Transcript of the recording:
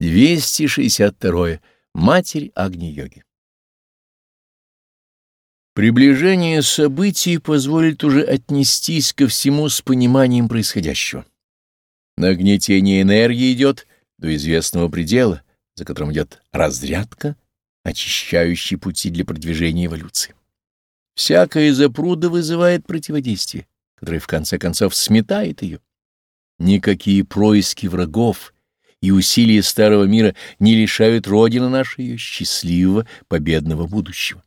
262. Матерь Агни-йоги. Приближение событий позволит уже отнестись ко всему с пониманием происходящего. Нагнетение энергии идет до известного предела, за которым идет разрядка, очищающая пути для продвижения эволюции. Всякая запруда вызывает противодействие, которое в конце концов сметает ее. Никакие происки врагов — и усилия старого мира не лишают Родины нашей ее счастливого победного будущего.